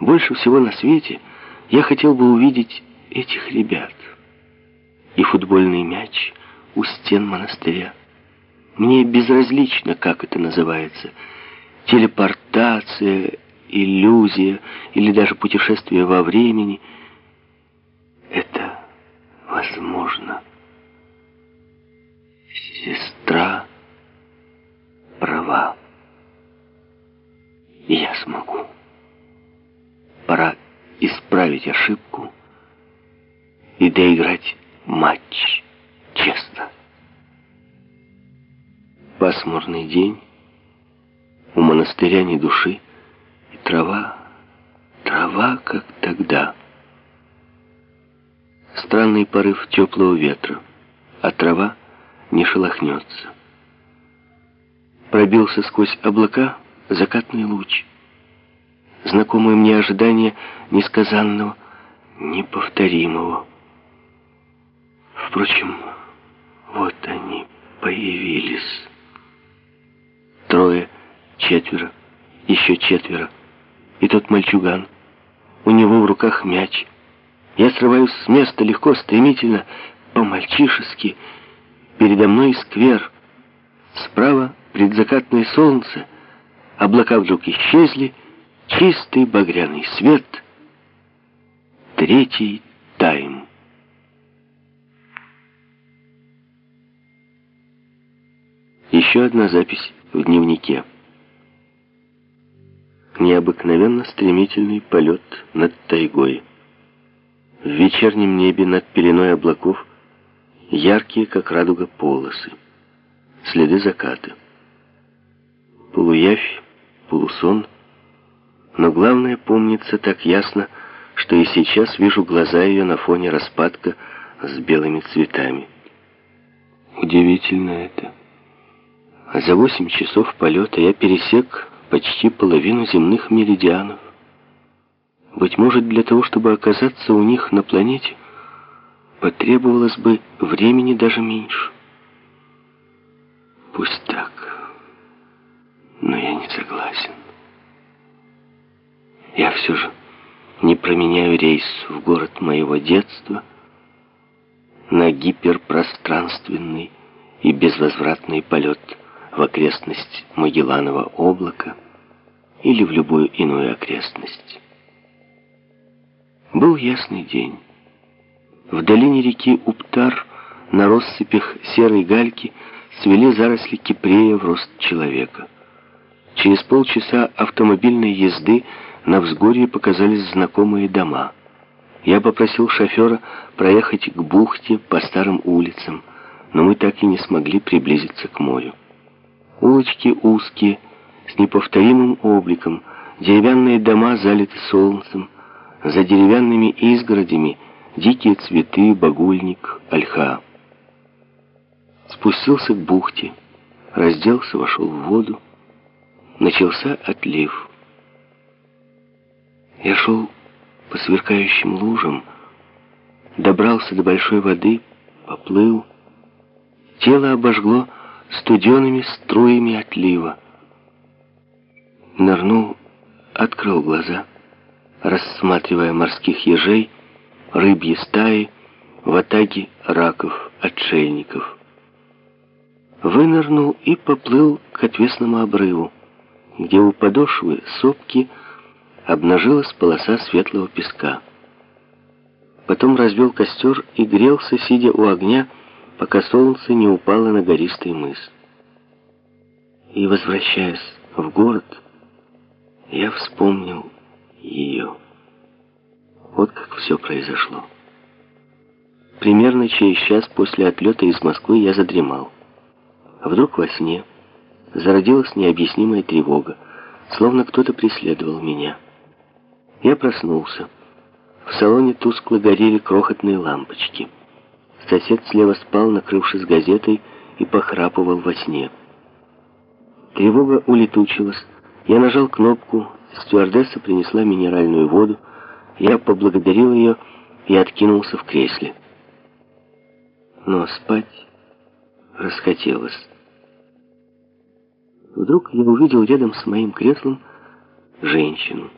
Больше всего на свете я хотел бы увидеть этих ребят. И футбольный мяч у стен монастыря. Мне безразлично, как это называется. Телепортация, иллюзия или даже путешествие во времени. Это возможно. Сестра права. И я смогу. Исправить ошибку и доиграть матч честно. Пасмурный день, у монастыря ни души, и трава, трава, как тогда. Странный порыв теплого ветра, а трава не шелохнется. Пробился сквозь облака закатный луч. Знакомое мне ожидание несказанного, неповторимого. Впрочем, вот они появились. Трое, четверо, еще четверо. И тот мальчуган. У него в руках мяч. Я срываюсь с места легко, стремительно, по-мальчишески. Передо мной сквер. Справа предзакатное солнце. Облака вдруг исчезли. Чистый багряный свет. Третий тайм. Еще одна запись в дневнике. Необыкновенно стремительный полет над тайгой. В вечернем небе над пеленой облаков яркие, как радуга, полосы. Следы заката. Полуявь, полусон. Но главное помнится так ясно, что и сейчас вижу глаза ее на фоне распадка с белыми цветами. Удивительно это. А за восемь часов полета я пересек почти половину земных меридианов. Быть может, для того, чтобы оказаться у них на планете, потребовалось бы времени даже меньше. Пусть так, но я не согласен. Я все же не променяю рейс в город моего детства на гиперпространственный и безвозвратный полет в окрестность Магелланова облака или в любую иную окрестность. Был ясный день. В долине реки Уптар на россыпях серой гальки свели заросли кипрея в рост человека. Через полчаса автомобильной езды на взгорье показались знакомые дома. Я попросил шофера проехать к бухте по старым улицам, но мы так и не смогли приблизиться к морю. Улочки узкие, с неповторимым обликом, деревянные дома залиты солнцем, за деревянными изгородями дикие цветы, багульник, ольха. Спустился к бухте, разделся, вошел в воду. Начался отлив. Я шел по сверкающим лужам, добрался до большой воды, поплыл. Тело обожгло студеными струями отлива. Нырнул, открыл глаза, рассматривая морских ежей, рыбьи стаи, в атаге раков, отшельников. Вынырнул и поплыл к отвесному обрыву, где у подошвы сопки обнажилась полоса светлого песка. Потом развел костер и грелся, сидя у огня, пока солнце не упало на гористый мыс. И, возвращаясь в город, я вспомнил ее. Вот как все произошло. Примерно через час после отлета из Москвы я задремал. А вдруг во сне зародилась необъяснимая тревога, словно кто-то преследовал меня. Я проснулся. В салоне тускло горели крохотные лампочки. Сосед слева спал, накрывшись газетой, и похрапывал во сне. Тревога улетучилась. Я нажал кнопку, стюардесса принесла минеральную воду. Я поблагодарил ее и откинулся в кресле. Но спать расхотелось. Вдруг я увидел рядом с моим креслом женщину.